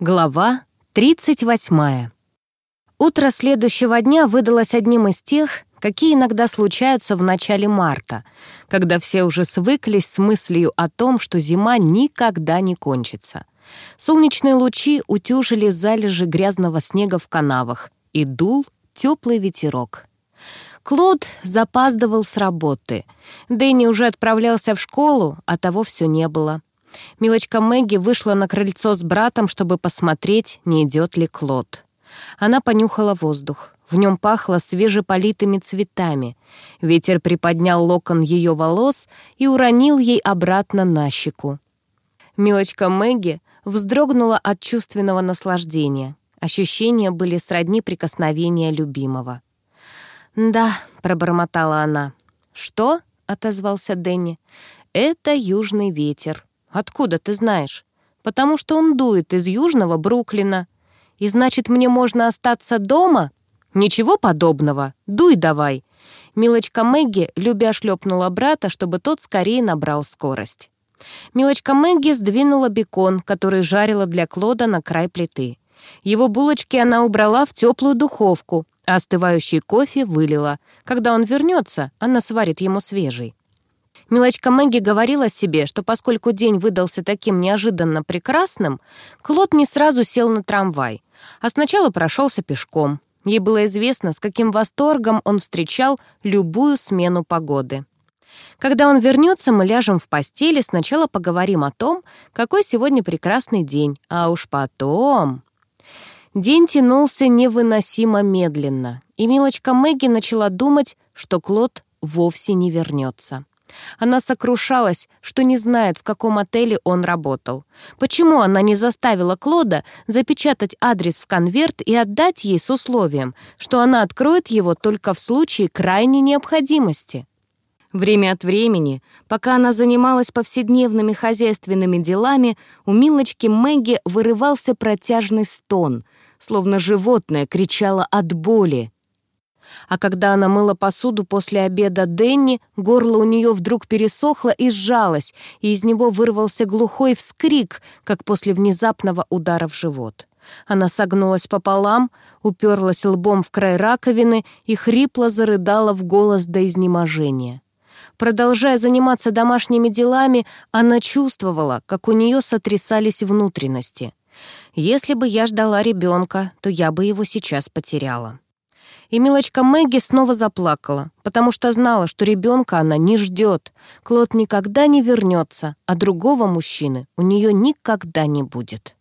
Глава 38. Утро следующего дня выдалось одним из тех, какие иногда случаются в начале марта, когда все уже свыклись с мыслью о том, что зима никогда не кончится. Солнечные лучи утюжили залежи грязного снега в канавах, и дул теплый ветерок. Клод запаздывал с работы. Дэнни уже отправлялся в школу, а того все не было. Милочка Мэгги вышла на крыльцо с братом, чтобы посмотреть, не идет ли Клод. Она понюхала воздух. В нем пахло свежеполитыми цветами. Ветер приподнял локон ее волос и уронил ей обратно на щеку. Милочка Мэгги вздрогнула от чувственного наслаждения. Ощущения были сродни прикосновения любимого. «Да», — пробормотала она. «Что?» — отозвался Дэнни. «Это южный ветер». «Откуда ты знаешь?» «Потому что он дует из южного Бруклина». «И значит, мне можно остаться дома?» «Ничего подобного. Дуй давай». Милочка Мэгги, любя, шлепнула брата, чтобы тот скорее набрал скорость. Милочка Мэгги сдвинула бекон, который жарила для Клода на край плиты. Его булочки она убрала в теплую духовку, а остывающий кофе вылила. Когда он вернется, она сварит ему свежий. Милочка Мэгги говорила себе, что поскольку день выдался таким неожиданно прекрасным, Клод не сразу сел на трамвай, а сначала прошелся пешком. Ей было известно, с каким восторгом он встречал любую смену погоды. Когда он вернется, мы ляжем в постели, сначала поговорим о том, какой сегодня прекрасный день, а уж потом... День тянулся невыносимо медленно, и милочка Мэгги начала думать, что Клод вовсе не вернется. Она сокрушалась, что не знает, в каком отеле он работал. Почему она не заставила Клода запечатать адрес в конверт и отдать ей с условием, что она откроет его только в случае крайней необходимости? Время от времени, пока она занималась повседневными хозяйственными делами, у Милочки Мэгги вырывался протяжный стон, словно животное кричало от боли. А когда она мыла посуду после обеда Денни, горло у нее вдруг пересохло и сжалось, и из него вырвался глухой вскрик, как после внезапного удара в живот. Она согнулась пополам, уперлась лбом в край раковины и хрипло зарыдала в голос до изнеможения. Продолжая заниматься домашними делами, она чувствовала, как у нее сотрясались внутренности. «Если бы я ждала ребенка, то я бы его сейчас потеряла». И милочка Мэгги снова заплакала, потому что знала, что ребенка она не ждет. Клод никогда не вернется, а другого мужчины у нее никогда не будет.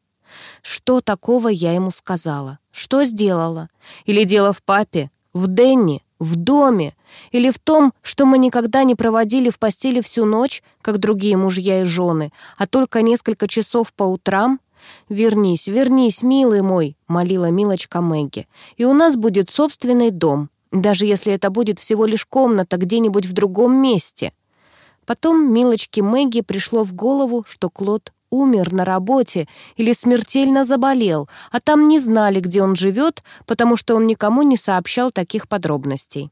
Что такого я ему сказала? Что сделала? Или дело в папе? В Денни? В доме? Или в том, что мы никогда не проводили в постели всю ночь, как другие мужья и жены, а только несколько часов по утрам? «Вернись, вернись, милый мой», — молила милочка Мэгги. «И у нас будет собственный дом, даже если это будет всего лишь комната где-нибудь в другом месте». Потом милочке Мэгги пришло в голову, что Клод умер на работе или смертельно заболел, а там не знали, где он живет, потому что он никому не сообщал таких подробностей.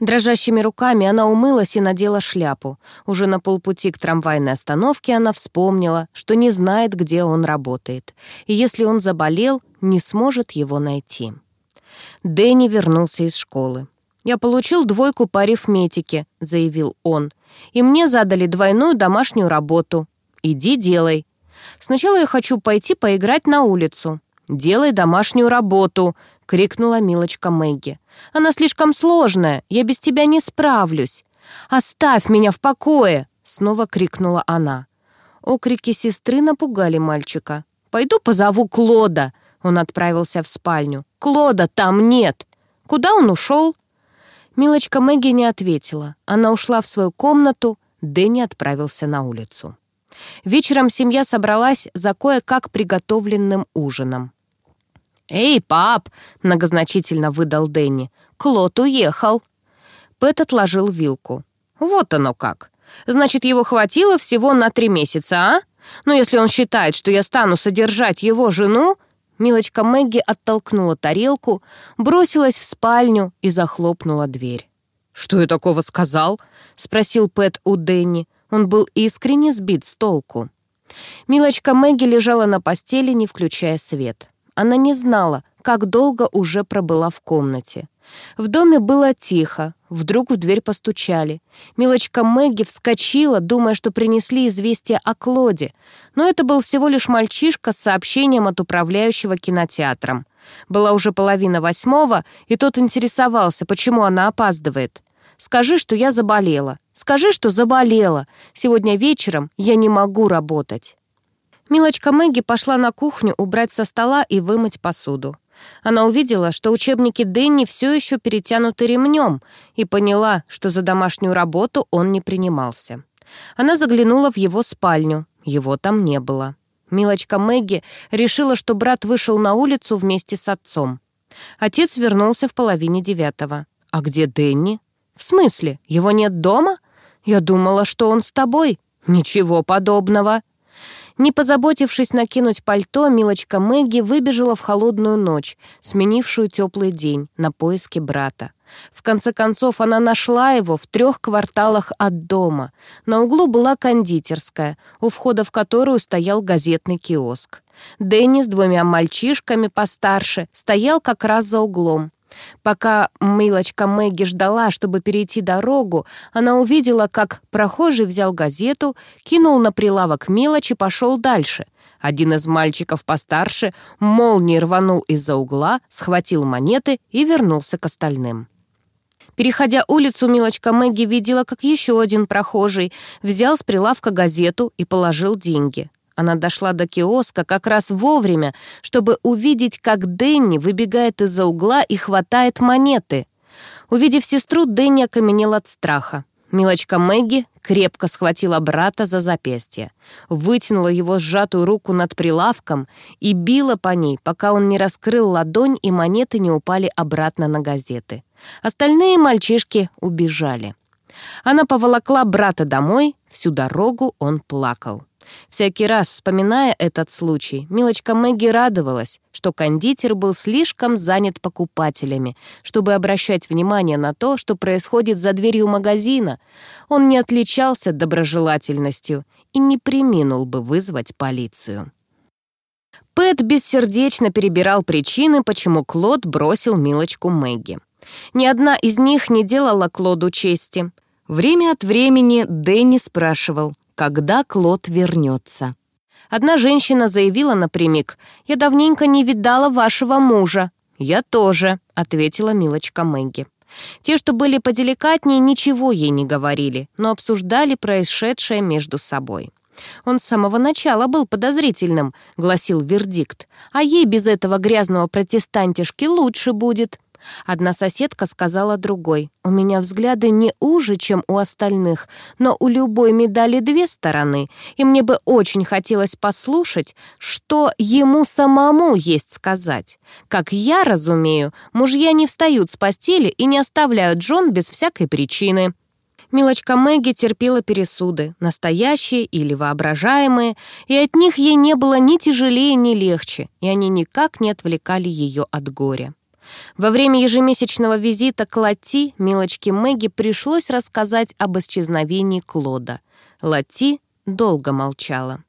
Дрожащими руками она умылась и надела шляпу. Уже на полпути к трамвайной остановке она вспомнила, что не знает, где он работает. И если он заболел, не сможет его найти. Дэнни вернулся из школы. «Я получил двойку по арифметике», — заявил он. «И мне задали двойную домашнюю работу. Иди делай. Сначала я хочу пойти поиграть на улицу. Делай домашнюю работу», — крикнула милочка Мэгги. «Она слишком сложная, я без тебя не справлюсь. Оставь меня в покое!» — снова крикнула она. Окрики сестры напугали мальчика. «Пойду позову Клода!» Он отправился в спальню. «Клода там нет!» «Куда он ушел?» Милочка Мэгги не ответила. Она ушла в свою комнату, Дэнни отправился на улицу. Вечером семья собралась за кое-как приготовленным ужином. «Эй, пап!» — многозначительно выдал Дэнни. «Клод уехал!» Пэт отложил вилку. «Вот оно как! Значит, его хватило всего на три месяца, а? Но если он считает, что я стану содержать его жену...» Милочка Мэгги оттолкнула тарелку, бросилась в спальню и захлопнула дверь. «Что я такого сказал?» — спросил Пэт у Дэнни. Он был искренне сбит с толку. Милочка Мэгги лежала на постели, не включая свет. Она не знала, как долго уже пробыла в комнате. В доме было тихо, вдруг в дверь постучали. Милочка Мэгги вскочила, думая, что принесли известие о Клоде, но это был всего лишь мальчишка с сообщением от управляющего кинотеатром. Была уже половина восьмого, и тот интересовался, почему она опаздывает. «Скажи, что я заболела. Скажи, что заболела. Сегодня вечером я не могу работать». Милочка Мэгги пошла на кухню убрать со стола и вымыть посуду. Она увидела, что учебники Дэнни все еще перетянуты ремнем, и поняла, что за домашнюю работу он не принимался. Она заглянула в его спальню. Его там не было. Милочка Мэгги решила, что брат вышел на улицу вместе с отцом. Отец вернулся в половине девятого. «А где Дэнни?» «В смысле? Его нет дома? Я думала, что он с тобой». «Ничего подобного». Не позаботившись накинуть пальто, милочка Мэгги выбежала в холодную ночь, сменившую теплый день, на поиски брата. В конце концов, она нашла его в трех кварталах от дома. На углу была кондитерская, у входа в которую стоял газетный киоск. Дэнни с двумя мальчишками постарше стоял как раз за углом. Пока милочка Мэгги ждала, чтобы перейти дорогу, она увидела, как прохожий взял газету, кинул на прилавок мелочь и пошел дальше. Один из мальчиков постарше молнией рванул из-за угла, схватил монеты и вернулся к остальным. Переходя улицу, милочка Мэгги видела, как еще один прохожий взял с прилавка газету и положил деньги. Она дошла до киоска как раз вовремя, чтобы увидеть, как Дэнни выбегает из-за угла и хватает монеты. Увидев сестру, Дэнни окаменел от страха. Милочка Мэгги крепко схватила брата за запястье, вытянула его сжатую руку над прилавком и била по ней, пока он не раскрыл ладонь и монеты не упали обратно на газеты. Остальные мальчишки убежали. Она поволокла брата домой, всю дорогу он плакал. Всякий раз, вспоминая этот случай, милочка Мэгги радовалась, что кондитер был слишком занят покупателями, чтобы обращать внимание на то, что происходит за дверью магазина. Он не отличался доброжелательностью и не приминул бы вызвать полицию. Пэт бессердечно перебирал причины, почему Клод бросил милочку Мэгги. Ни одна из них не делала Клоду чести. Время от времени Дэнни спрашивал, когда Клод вернется. Одна женщина заявила напрямик, «Я давненько не видала вашего мужа». «Я тоже», — ответила милочка Мэгги. Те, что были поделикатнее, ничего ей не говорили, но обсуждали происшедшее между собой. «Он с самого начала был подозрительным», — гласил вердикт, «а ей без этого грязного протестантишки лучше будет». Одна соседка сказала другой, «У меня взгляды не уже, чем у остальных, но у любой медали две стороны, и мне бы очень хотелось послушать, что ему самому есть сказать. Как я разумею, мужья не встают с постели и не оставляют Джон без всякой причины». Милочка Мэгги терпела пересуды, настоящие или воображаемые, и от них ей не было ни тяжелее, ни легче, и они никак не отвлекали ее от горя. Во время ежемесячного визита к Лати милочке Мэгги пришлось рассказать об исчезновении Клода. Лати долго молчала.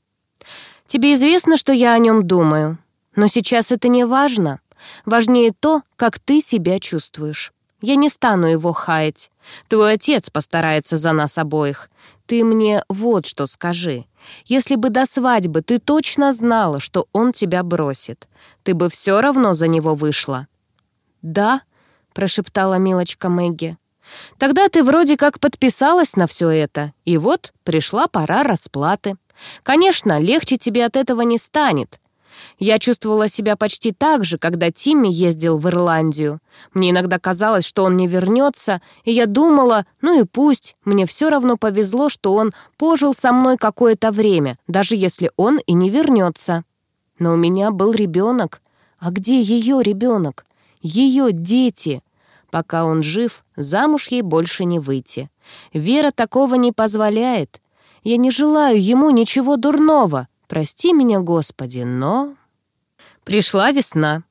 «Тебе известно, что я о нем думаю, но сейчас это не важно. Важнее то, как ты себя чувствуешь. Я не стану его хаять. Твой отец постарается за нас обоих. Ты мне вот что скажи. Если бы до свадьбы ты точно знала, что он тебя бросит, ты бы все равно за него вышла. «Да», — прошептала милочка Мэгги. «Тогда ты вроде как подписалась на все это, и вот пришла пора расплаты. Конечно, легче тебе от этого не станет. Я чувствовала себя почти так же, когда Тимми ездил в Ирландию. Мне иногда казалось, что он не вернется, и я думала, ну и пусть, мне все равно повезло, что он пожил со мной какое-то время, даже если он и не вернется. Но у меня был ребенок. А где ее ребенок? Ее дети. Пока он жив, замуж ей больше не выйти. Вера такого не позволяет. Я не желаю ему ничего дурного. Прости меня, Господи, но... Пришла весна.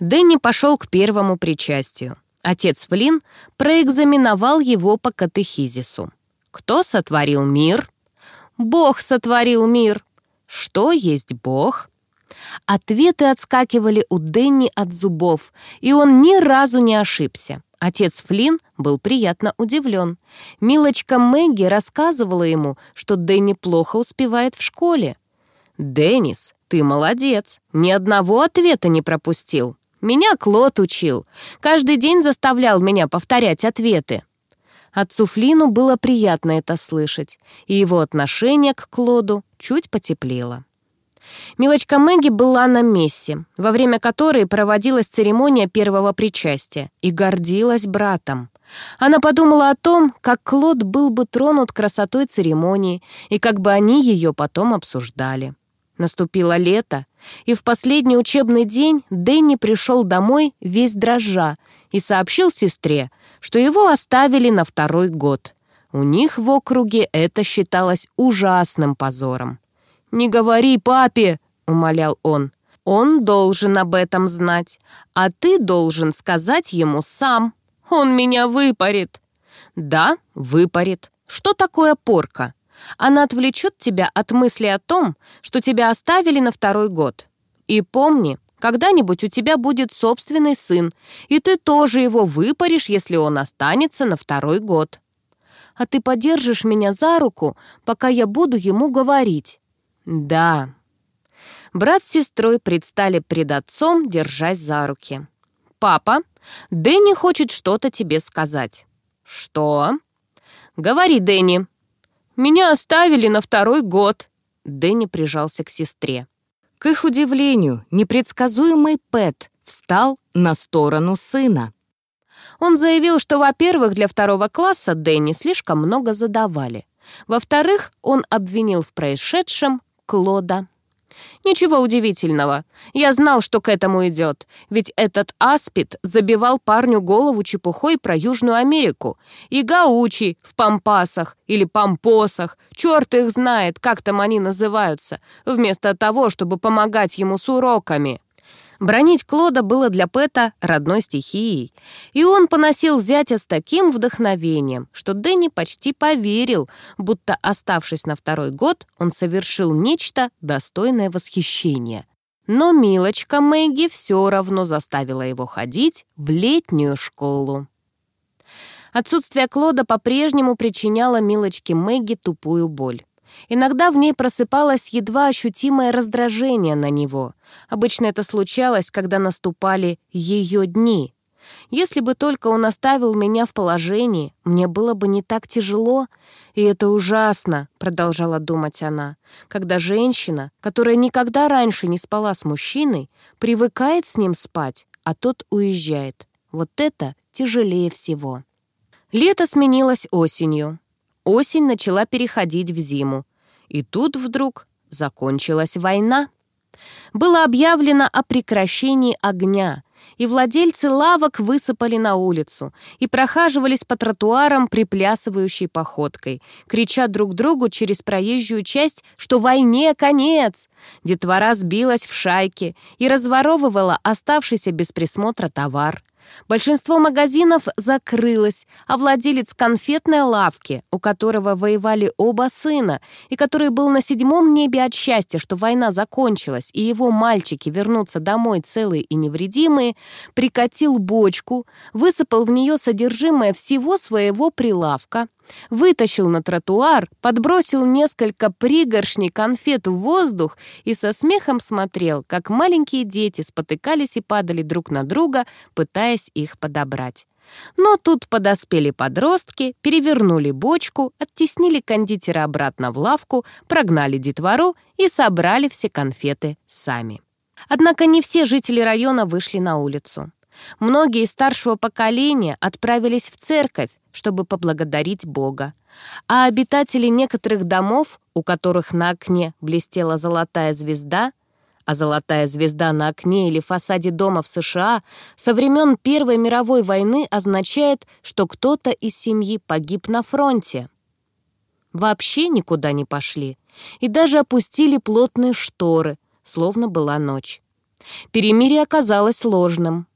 Дэнни пошел к первому причастию. Отец Флин проэкзаменовал его по катехизису. Кто сотворил мир? Бог сотворил мир. Что есть Бог? Ответы отскакивали у Дэнни от зубов, и он ни разу не ошибся. Отец Флинн был приятно удивлен. Милочка Мэгги рассказывала ему, что Дэнни плохо успевает в школе. «Деннис, ты молодец, ни одного ответа не пропустил. Меня Клод учил. Каждый день заставлял меня повторять ответы». Отцу Флину было приятно это слышать, и его отношение к Клоду чуть потеплело. Милочка Мэгги была на мессе, во время которой проводилась церемония первого причастия, и гордилась братом. Она подумала о том, как Клод был бы тронут красотой церемонии, и как бы они ее потом обсуждали. Наступило лето, и в последний учебный день Дэнни пришел домой весь дрожа и сообщил сестре, что его оставили на второй год. У них в округе это считалось ужасным позором. «Не говори папе!» — умолял он. «Он должен об этом знать, а ты должен сказать ему сам. Он меня выпарит». «Да, выпарит. Что такое порка?» Она отвлечет тебя от мысли о том, что тебя оставили на второй год. И помни, когда-нибудь у тебя будет собственный сын, и ты тоже его выпаришь, если он останется на второй год. А ты подержишь меня за руку, пока я буду ему говорить. Да. Брат с сестрой предстали пред отцом, держась за руки. «Папа, Дэнни хочет что-то тебе сказать». «Что?» «Говори, Дэнни». «Меня оставили на второй год». Дэнни прижался к сестре. К их удивлению, непредсказуемый Пэт встал на сторону сына. Он заявил, что, во-первых, для второго класса Дэнни слишком много задавали. Во-вторых, он обвинил в происшедшем Клода. Ничего удивительного. Я знал, что к этому идет. Ведь этот аспид забивал парню голову чепухой про Южную Америку. И гаучи в пампасах или пампосах. Черт их знает, как там они называются. Вместо того, чтобы помогать ему с уроками. Бронить Клода было для Пэта родной стихией, и он поносил зятя с таким вдохновением, что Дэнни почти поверил, будто, оставшись на второй год, он совершил нечто достойное восхищения. Но милочка Мэгги все равно заставила его ходить в летнюю школу. Отсутствие Клода по-прежнему причиняло милочке Мэгги тупую боль. Иногда в ней просыпалось едва ощутимое раздражение на него. Обычно это случалось, когда наступали ее дни. Если бы только он оставил меня в положении, мне было бы не так тяжело. И это ужасно, продолжала думать она, когда женщина, которая никогда раньше не спала с мужчиной, привыкает с ним спать, а тот уезжает. Вот это тяжелее всего. Лето сменилось осенью. Осень начала переходить в зиму. И тут вдруг закончилась война. Было объявлено о прекращении огня, и владельцы лавок высыпали на улицу и прохаживались по тротуарам приплясывающей походкой, крича друг другу через проезжую часть, что войне конец. Детвора сбилась в шайки и разворовывала оставшийся без присмотра товар. Большинство магазинов закрылось, а владелец конфетной лавки, у которого воевали оба сына, и который был на седьмом небе от счастья, что война закончилась, и его мальчики вернутся домой целые и невредимые, прикатил бочку, высыпал в нее содержимое всего своего прилавка, вытащил на тротуар, подбросил несколько пригоршней конфет в воздух и со смехом смотрел, как маленькие дети спотыкались и падали друг на друга, пытаясь их подобрать. Но тут подоспели подростки, перевернули бочку, оттеснили кондитера обратно в лавку, прогнали детвору и собрали все конфеты сами. Однако не все жители района вышли на улицу. Многие старшего поколения отправились в церковь, чтобы поблагодарить Бога. А обитатели некоторых домов, у которых на окне блестела золотая звезда, а золотая звезда на окне или фасаде дома в США со времен Первой мировой войны означает, что кто-то из семьи погиб на фронте. Вообще никуда не пошли и даже опустили плотные шторы, словно была ночь. Перемирие оказалось ложным.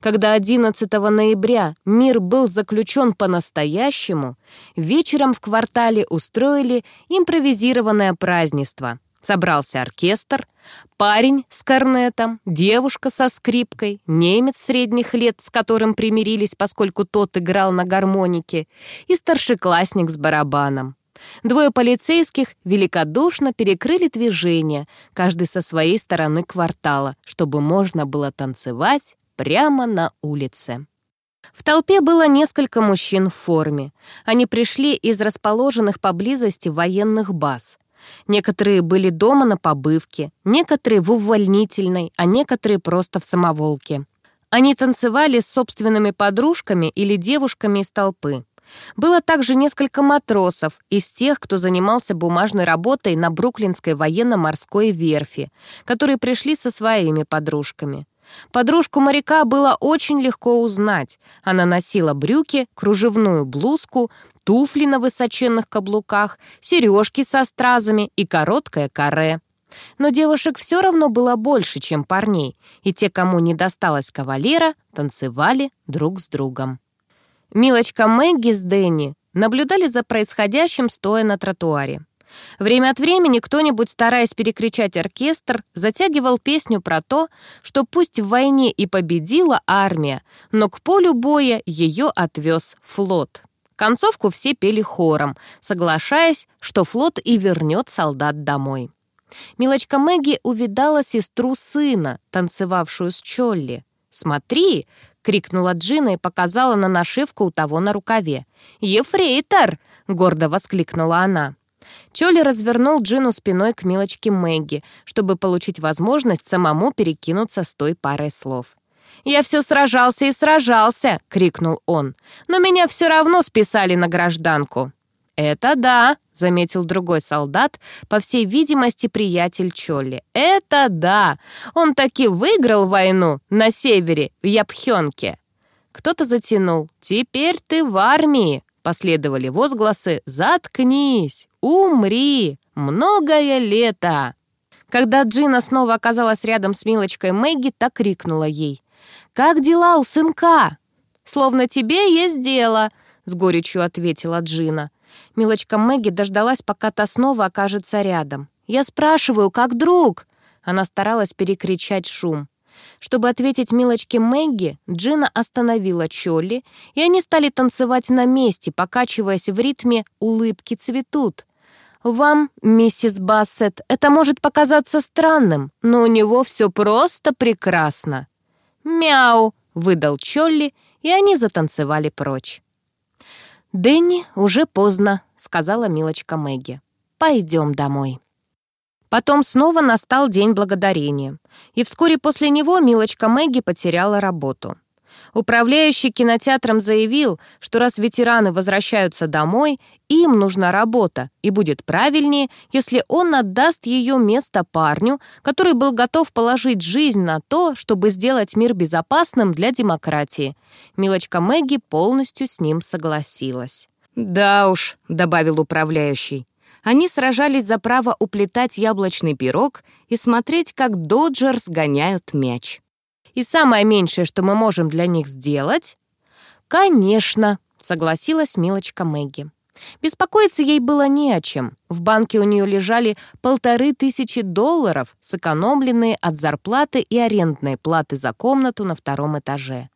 Когда 11 ноября мир был заключен по-настоящему, вечером в квартале устроили импровизированное празднество. Собрался оркестр, парень с корнетом, девушка со скрипкой, немец средних лет, с которым примирились, поскольку тот играл на гармонике, и старшеклассник с барабаном. Двое полицейских великодушно перекрыли движение, каждый со своей стороны квартала, чтобы можно было танцевать прямо на улице. В толпе было несколько мужчин в форме. Они пришли из расположенных поблизости военных баз. Некоторые были дома на побывке, некоторые в увольнительной, а некоторые просто в самоволке. Они танцевали с собственными подружками или девушками из толпы. Было также несколько матросов из тех, кто занимался бумажной работой на Бруклинской военно-морской верфи, которые пришли со своими подружками. Подружку моряка было очень легко узнать. Она носила брюки, кружевную блузку, туфли на высоченных каблуках, сережки со стразами и короткое каре. Но девушек все равно было больше, чем парней, и те, кому не досталось кавалера, танцевали друг с другом. Милочка Мэгги с Дэнни наблюдали за происходящим, стоя на тротуаре. Время от времени кто-нибудь, стараясь перекричать оркестр, затягивал песню про то, что пусть в войне и победила армия, но к полю боя ее отвез флот. Концовку все пели хором, соглашаясь, что флот и вернет солдат домой. Милочка Мэгги увидала сестру сына, танцевавшую с Чолли. «Смотри!» — крикнула Джина и показала на нашивку у того на рукаве. «Ефрейтор!» — гордо воскликнула она. Чоли развернул Джину спиной к милочке Мэгги, чтобы получить возможность самому перекинуться с той парой слов. «Я все сражался и сражался!» — крикнул он. «Но меня все равно списали на гражданку!» «Это да», — заметил другой солдат, по всей видимости, приятель Чолли. «Это да! Он таки выиграл войну на севере, в Япхёнке!» Кто-то затянул. «Теперь ты в армии!» Последовали возгласы «Заткнись! Умри! Многое лето!» Когда Джина снова оказалась рядом с Милочкой Мэгги, так крикнула ей. «Как дела у сынка?» «Словно тебе есть дело», — с горечью ответила Джина. Милочка Мэгги дождалась, пока та снова окажется рядом. «Я спрашиваю, как друг?» Она старалась перекричать шум. Чтобы ответить милочке Мэгги, Джина остановила Чолли, и они стали танцевать на месте, покачиваясь в ритме «Улыбки цветут». «Вам, миссис Бассет, это может показаться странным, но у него все просто прекрасно». «Мяу!» — выдал Чолли, и они затанцевали прочь. «Дэнни, уже поздно», — сказала милочка Мэгги. «Пойдем домой». Потом снова настал День Благодарения, и вскоре после него милочка Мэгги потеряла работу. Управляющий кинотеатром заявил, что раз ветераны возвращаются домой, им нужна работа, и будет правильнее, если он отдаст ее место парню, который был готов положить жизнь на то, чтобы сделать мир безопасным для демократии. Милочка Мэгги полностью с ним согласилась. «Да уж», — добавил управляющий, они сражались за право уплетать яблочный пирог и смотреть, как доджерс гоняют мяч. И самое меньшее, что мы можем для них сделать... «Конечно», — согласилась милочка Мэгги. Беспокоиться ей было не о чем. В банке у нее лежали полторы тысячи долларов, сэкономленные от зарплаты и арендной платы за комнату на втором этаже.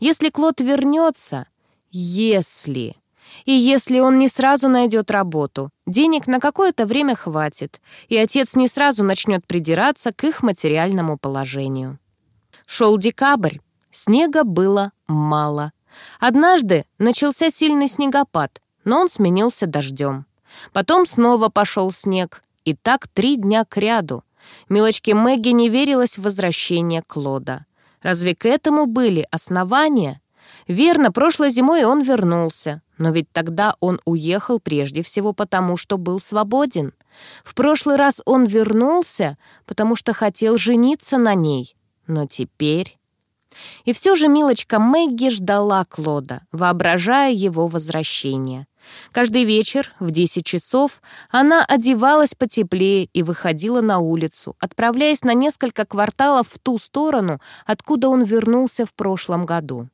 Если Клод вернется... Если... И если он не сразу найдет работу, денег на какое-то время хватит, и отец не сразу начнет придираться к их материальному положению. Шел декабрь, снега было мало. Однажды начался сильный снегопад, но он сменился дождем. Потом снова пошел снег, и так три дня кряду. Милочке Мэгги не верилось в возвращение Клода. Разве к этому были основания? Верно, прошлой зимой он вернулся, но ведь тогда он уехал прежде всего потому, что был свободен. В прошлый раз он вернулся, потому что хотел жениться на ней. Но теперь... И все же милочка Мэгги ждала Клода, воображая его возвращение. Каждый вечер в 10 часов она одевалась потеплее и выходила на улицу, отправляясь на несколько кварталов в ту сторону, откуда он вернулся в прошлом году.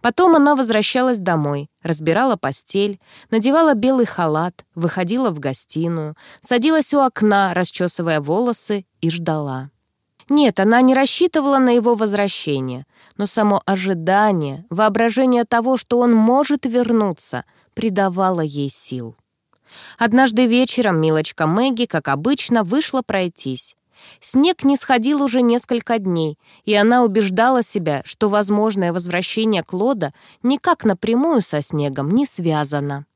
Потом она возвращалась домой, разбирала постель, надевала белый халат, выходила в гостиную, садилась у окна, расчесывая волосы, и ждала. Нет, она не рассчитывала на его возвращение, но само ожидание, воображение того, что он может вернуться, придавало ей сил. Однажды вечером милочка Мэгги, как обычно, вышла пройтись. Снег не сходил уже несколько дней, и она убеждала себя, что возможное возвращение Клода никак напрямую со снегом не связано.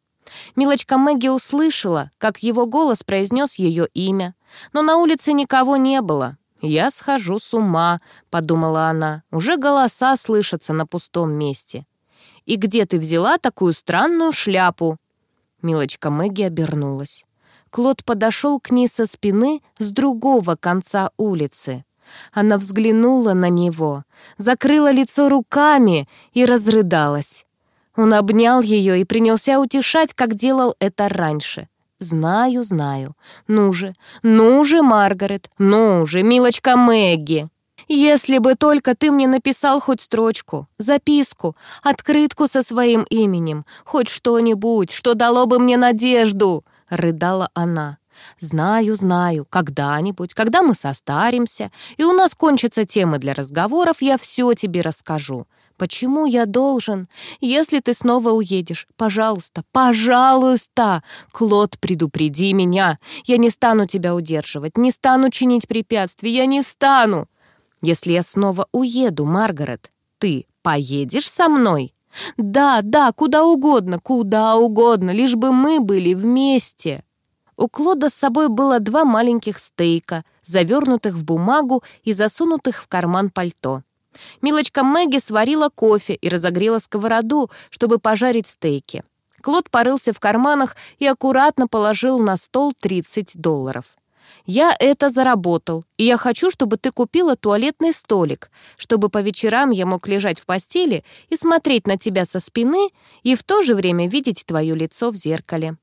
Милочка Мэгги услышала, как его голос произнес ее имя, но на улице никого не было. «Я схожу с ума», — подумала она, — «уже голоса слышатся на пустом месте». «И где ты взяла такую странную шляпу?» Милочка Мэгги обернулась. Клод подошел к ней со спины с другого конца улицы. Она взглянула на него, закрыла лицо руками и разрыдалась. Он обнял ее и принялся утешать, как делал это раньше. «Знаю, знаю. Ну же, ну же, Маргарет, ну же, милочка Мэгги!» «Если бы только ты мне написал хоть строчку, записку, открытку со своим именем, хоть что-нибудь, что дало бы мне надежду!» — рыдала она. «Знаю, знаю, когда-нибудь, когда мы состаримся, и у нас кончатся темы для разговоров, я все тебе расскажу. Почему я должен? Если ты снова уедешь, пожалуйста, пожалуйста, Клод, предупреди меня. Я не стану тебя удерживать, не стану чинить препятствий, я не стану. Если я снова уеду, Маргарет, ты поедешь со мной?» Да, да, куда угодно, куда угодно, лишь бы мы были вместе. У Клода с собой было два маленьких стейка, завернутых в бумагу и засунутых в карман пальто. Милочка Мэгги сварила кофе и разогрела сковороду, чтобы пожарить стейки. Клод порылся в карманах и аккуратно положил на стол 30 долларов. Я это заработал, и я хочу, чтобы ты купила туалетный столик, чтобы по вечерам я мог лежать в постели и смотреть на тебя со спины и в то же время видеть твое лицо в зеркале».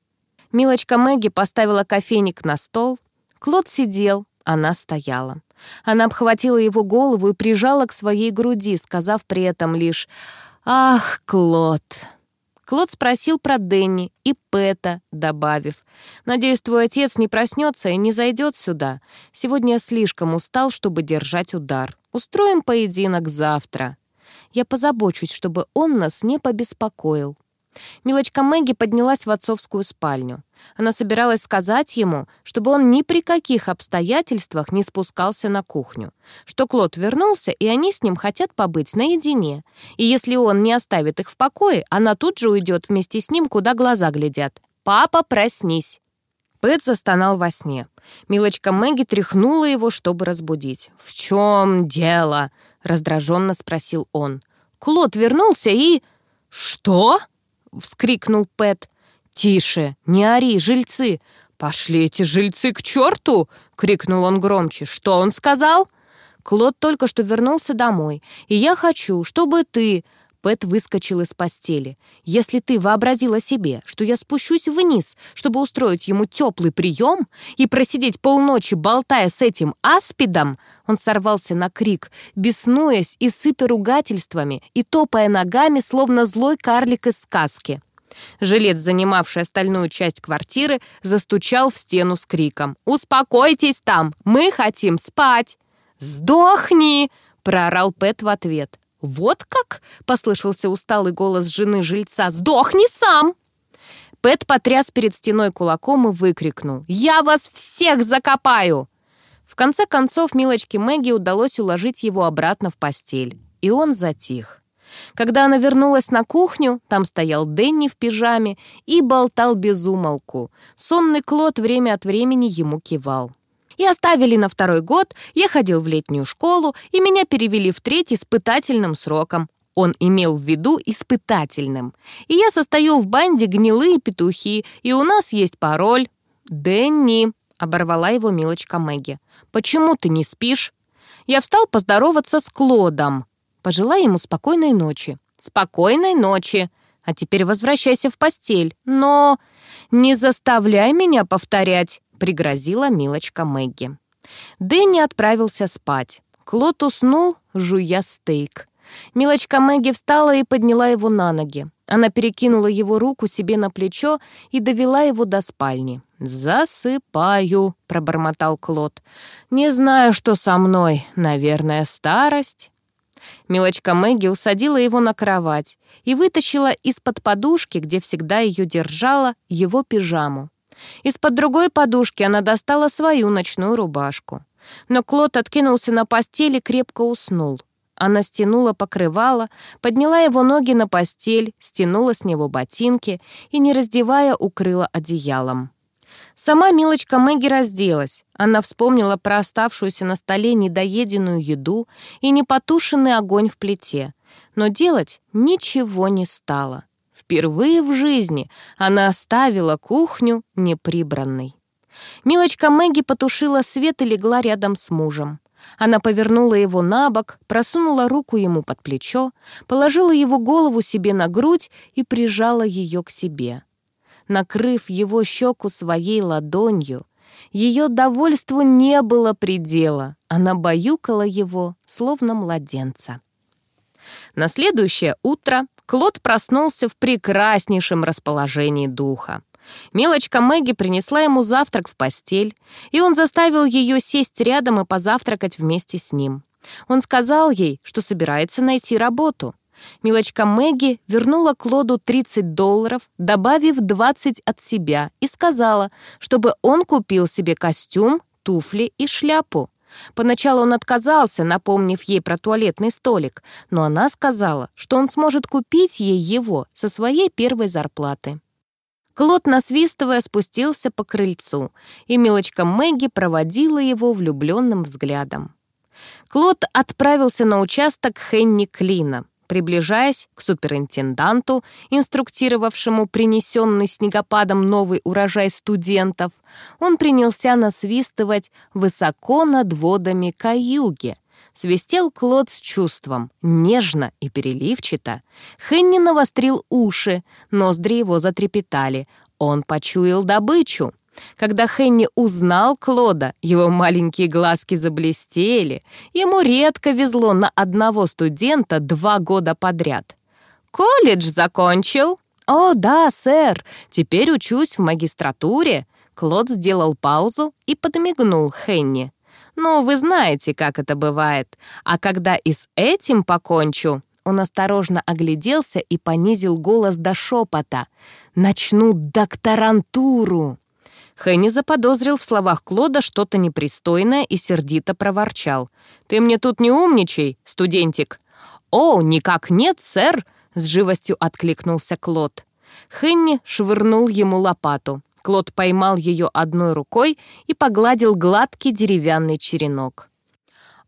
Милочка Мэгги поставила кофейник на стол. Клод сидел, она стояла. Она обхватила его голову и прижала к своей груди, сказав при этом лишь «Ах, Клод!» Клод спросил про Дэнни и Пэта, добавив. «Надеюсь, твой отец не проснется и не зайдет сюда. Сегодня я слишком устал, чтобы держать удар. Устроим поединок завтра. Я позабочусь, чтобы он нас не побеспокоил». Милочка Мэгги поднялась в отцовскую спальню. Она собиралась сказать ему, чтобы он ни при каких обстоятельствах не спускался на кухню, что Клод вернулся, и они с ним хотят побыть наедине. И если он не оставит их в покое, она тут же уйдет вместе с ним, куда глаза глядят. «Папа, проснись!» Пэт застонал во сне. Милочка Мэгги тряхнула его, чтобы разбудить. «В чем дело?» — раздраженно спросил он. Клод вернулся и... «Что?» — вскрикнул Пэт. «Тише, не ори, жильцы!» «Пошли эти жильцы к черту!» — крикнул он громче. «Что он сказал?» «Клод только что вернулся домой, и я хочу, чтобы ты...» Пэт выскочил из постели. «Если ты вообразила себе, что я спущусь вниз, чтобы устроить ему теплый прием и просидеть полночи, болтая с этим аспидом...» Он сорвался на крик, беснуясь и сыпя ругательствами и топая ногами, словно злой карлик из сказки. Жилет, занимавший остальную часть квартиры, застучал в стену с криком. «Успокойтесь там! Мы хотим спать!» «Сдохни!» — проорал Пэт в ответ. «Вот как?» — послышался усталый голос жены жильца. «Сдохни сам!» Пэт потряс перед стеной кулаком и выкрикнул. «Я вас всех закопаю!» В конце концов, милочке Мэгги удалось уложить его обратно в постель, и он затих. Когда она вернулась на кухню, там стоял Дэнни в пижаме и болтал без умолку. Сонный Клод время от времени ему кивал. И оставили на второй год, я ходил в летнюю школу, и меня перевели в третий испытательным сроком. Он имел в виду испытательным. И я состою в банде «Гнилые петухи», и у нас есть пароль. «Дэнни», — оборвала его милочка Мэгги. «Почему ты не спишь?» Я встал поздороваться с Клодом. Пожелай ему спокойной ночи. Спокойной ночи. А теперь возвращайся в постель. Но не заставляй меня повторять, пригрозила милочка Мэгги. Дэнни отправился спать. Клод уснул, жуя стейк. Милочка Мэгги встала и подняла его на ноги. Она перекинула его руку себе на плечо и довела его до спальни. «Засыпаю», — пробормотал Клод. «Не знаю, что со мной. Наверное, старость». Милочка Мэгги усадила его на кровать и вытащила из-под подушки, где всегда ее держала, его пижаму. Из-под другой подушки она достала свою ночную рубашку. Но Клод откинулся на постели и крепко уснул. Она стянула покрывало, подняла его ноги на постель, стянула с него ботинки и, не раздевая, укрыла одеялом. Сама милочка Мэгги разделась. Она вспомнила про оставшуюся на столе недоеденную еду и непотушенный огонь в плите. Но делать ничего не стала. Впервые в жизни она оставила кухню неприбранной. Милочка Мэгги потушила свет и легла рядом с мужем. Она повернула его на бок, просунула руку ему под плечо, положила его голову себе на грудь и прижала ее к себе. Накрыв его щеку своей ладонью, ее довольству не было предела. Она баюкала его, словно младенца. На следующее утро Клод проснулся в прекраснейшем расположении духа. Мелочка Мэгги принесла ему завтрак в постель, и он заставил ее сесть рядом и позавтракать вместе с ним. Он сказал ей, что собирается найти работу. Милочка Мэгги вернула Клоду 30 долларов, добавив 20 от себя, и сказала, чтобы он купил себе костюм, туфли и шляпу. Поначалу он отказался, напомнив ей про туалетный столик, но она сказала, что он сможет купить ей его со своей первой зарплаты. Клод, насвистывая, спустился по крыльцу, и милочка Мэгги проводила его влюбленным взглядом. Клод отправился на участок Хенни Клина. Приближаясь к суперинтенданту, инструктировавшему принесенный снегопадом новый урожай студентов, он принялся насвистывать высоко над водами каюги. Свистел Клод с чувством, нежно и переливчато. Хенни навострил уши, ноздри его затрепетали. Он почуял добычу. Когда Хенни узнал Клода, его маленькие глазки заблестели. Ему редко везло на одного студента два года подряд. «Колледж закончил?» «О, да, сэр, теперь учусь в магистратуре». Клод сделал паузу и подмигнул Хенни. «Ну, вы знаете, как это бывает. А когда и с этим покончу...» Он осторожно огляделся и понизил голос до шепота. «Начну докторантуру!» Хенни заподозрил в словах Клода что-то непристойное и сердито проворчал. «Ты мне тут не умничай, студентик!» «О, никак нет, сэр!» — с живостью откликнулся Клод. Хенни швырнул ему лопату. Клод поймал ее одной рукой и погладил гладкий деревянный черенок.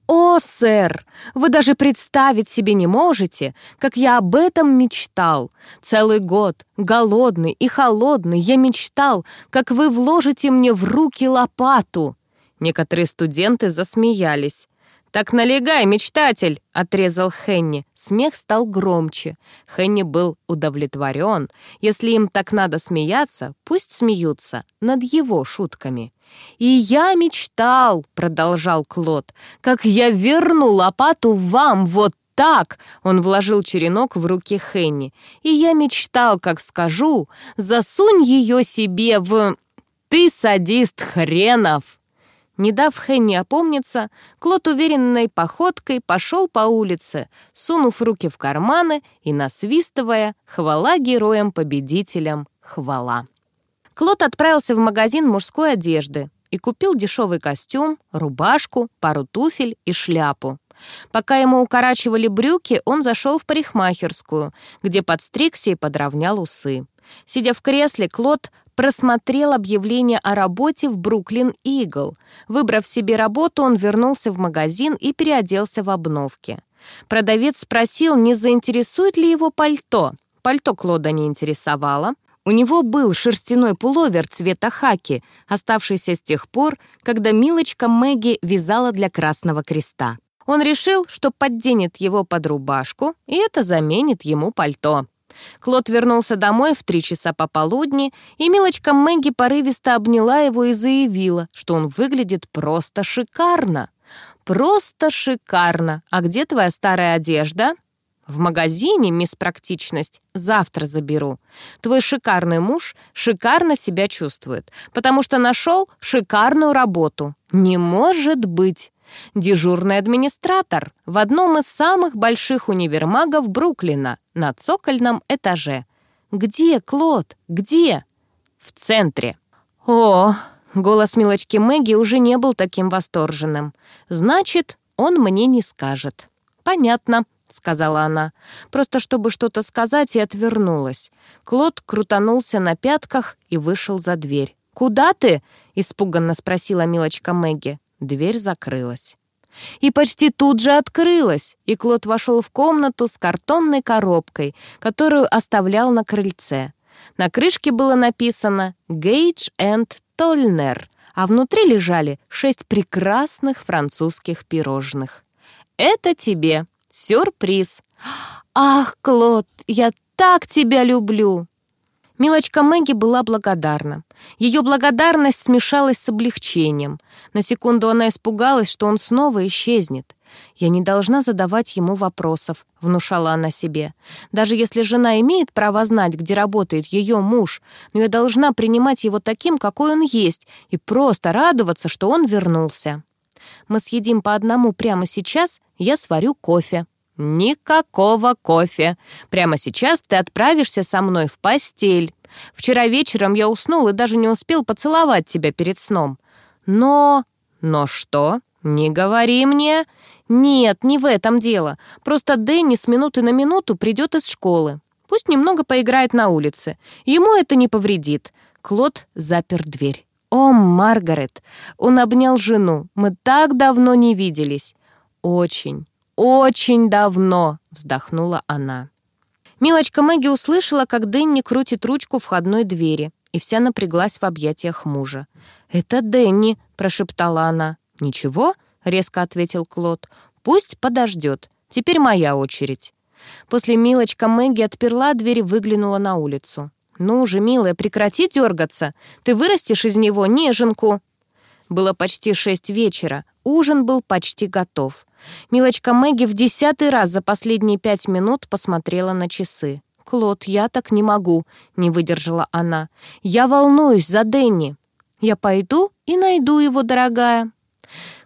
«О, сэр, вы даже представить себе не можете, как я об этом мечтал. Целый год, голодный и холодный, я мечтал, как вы вложите мне в руки лопату». Некоторые студенты засмеялись. «Так налегай, мечтатель!» — отрезал Хенни. Смех стал громче. Хенни был удовлетворен. Если им так надо смеяться, пусть смеются над его шутками. «И я мечтал», — продолжал Клод, «как я верну лопату вам вот так!» Он вложил черенок в руки Хенни. «И я мечтал, как скажу, засунь ее себе в... Ты садист хренов!» Не дав Хенни опомниться, Клод уверенной походкой пошел по улице, сунув руки в карманы и насвистывая «Хвала героям-победителям, хвала». Клод отправился в магазин мужской одежды и купил дешевый костюм, рубашку, пару туфель и шляпу. Пока ему укорачивали брюки, он зашел в парикмахерскую, где подстригся и подровнял усы. Сидя в кресле, Клод просмотрел объявление о работе в Бруклин Игл. Выбрав себе работу, он вернулся в магазин и переоделся в обновки. Продавец спросил, не заинтересует ли его пальто. Пальто Клода не интересовало. У него был шерстяной пуловер цвета хаки, оставшийся с тех пор, когда милочка Мэгги вязала для Красного Креста. Он решил, что подденет его под рубашку, и это заменит ему пальто. Клод вернулся домой в три часа пополудни, и милочка Мэгги порывисто обняла его и заявила, что он выглядит просто шикарно. «Просто шикарно! А где твоя старая одежда?» В магазине, мисс Практичность, завтра заберу. Твой шикарный муж шикарно себя чувствует, потому что нашел шикарную работу. Не может быть. Дежурный администратор в одном из самых больших универмагов Бруклина на цокольном этаже. Где, Клод, где? В центре. О, голос милочки Мэгги уже не был таким восторженным. Значит, он мне не скажет. Понятно. — сказала она, просто чтобы что-то сказать, и отвернулась. Клод крутанулся на пятках и вышел за дверь. «Куда ты?» — испуганно спросила милочка Мэгги. Дверь закрылась. И почти тут же открылась, и Клод вошел в комнату с картонной коробкой, которую оставлял на крыльце. На крышке было написано «Гейдж энд Тольнер», а внутри лежали шесть прекрасных французских пирожных. «Это тебе», Сюрприз. «Ах, Клод, я так тебя люблю!» Милочка Мэгги была благодарна. Ее благодарность смешалась с облегчением. На секунду она испугалась, что он снова исчезнет. «Я не должна задавать ему вопросов», — внушала она себе. «Даже если жена имеет право знать, где работает ее муж, но я должна принимать его таким, какой он есть, и просто радоваться, что он вернулся». Мы съедим по одному прямо сейчас, я сварю кофе». «Никакого кофе. Прямо сейчас ты отправишься со мной в постель. Вчера вечером я уснул и даже не успел поцеловать тебя перед сном. Но... Но что? Не говори мне. Нет, не в этом дело. Просто Дэнни с минуты на минуту придет из школы. Пусть немного поиграет на улице. Ему это не повредит». Клод запер дверь. «О, Маргарет!» Он обнял жену. «Мы так давно не виделись». «Очень, очень давно!» — вздохнула она. Милочка Мэгги услышала, как Дэнни крутит ручку входной двери, и вся напряглась в объятиях мужа. «Это Дэнни», — прошептала она. «Ничего?» — резко ответил Клод. «Пусть подождет. Теперь моя очередь». После Милочка Мэгги отперла дверь и выглянула на улицу. «Ну же, милая, прекрати дергаться. Ты вырастешь из него неженку». Было почти шесть вечера. Ужин был почти готов. Милочка Мэгги в десятый раз за последние пять минут посмотрела на часы. «Клод, я так не могу», — не выдержала она. «Я волнуюсь за Дэнни. Я пойду и найду его, дорогая».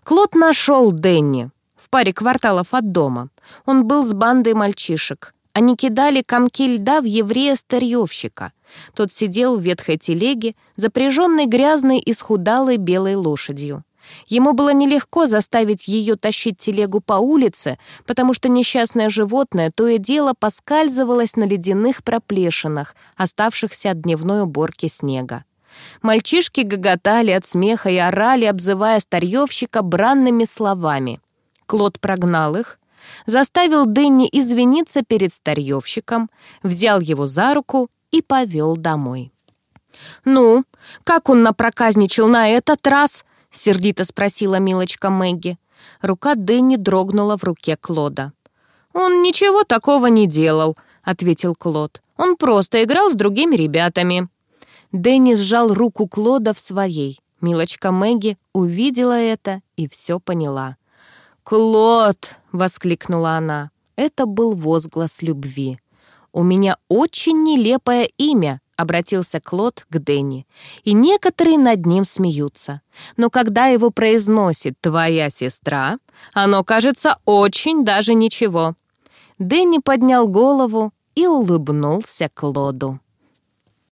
Клод нашел Дэнни в паре кварталов от дома. Он был с бандой мальчишек. Они кидали комки льда в еврея-старьевщика. Тот сидел в ветхой телеге, запряженной грязной и схудалой белой лошадью. Ему было нелегко заставить ее тащить телегу по улице, потому что несчастное животное то и дело поскальзывалось на ледяных проплешинах, оставшихся от дневной уборки снега. Мальчишки гоготали от смеха и орали, обзывая старьевщика бранными словами. Клод прогнал их, заставил Дэнни извиниться перед старьевщиком, взял его за руку и повел домой. «Ну, как он напроказничал на этот раз?» — сердито спросила милочка Мэгги. Рука Дэнни дрогнула в руке Клода. «Он ничего такого не делал», — ответил Клод. «Он просто играл с другими ребятами». Дэнни сжал руку Клода в своей. Милочка Мэгги увидела это и все поняла. «Клод!» — воскликнула она. Это был возглас любви. «У меня очень нелепое имя», — обратился Клод к Дэнни. «И некоторые над ним смеются. Но когда его произносит «твоя сестра», оно кажется очень даже ничего». Дэнни поднял голову и улыбнулся Клоду.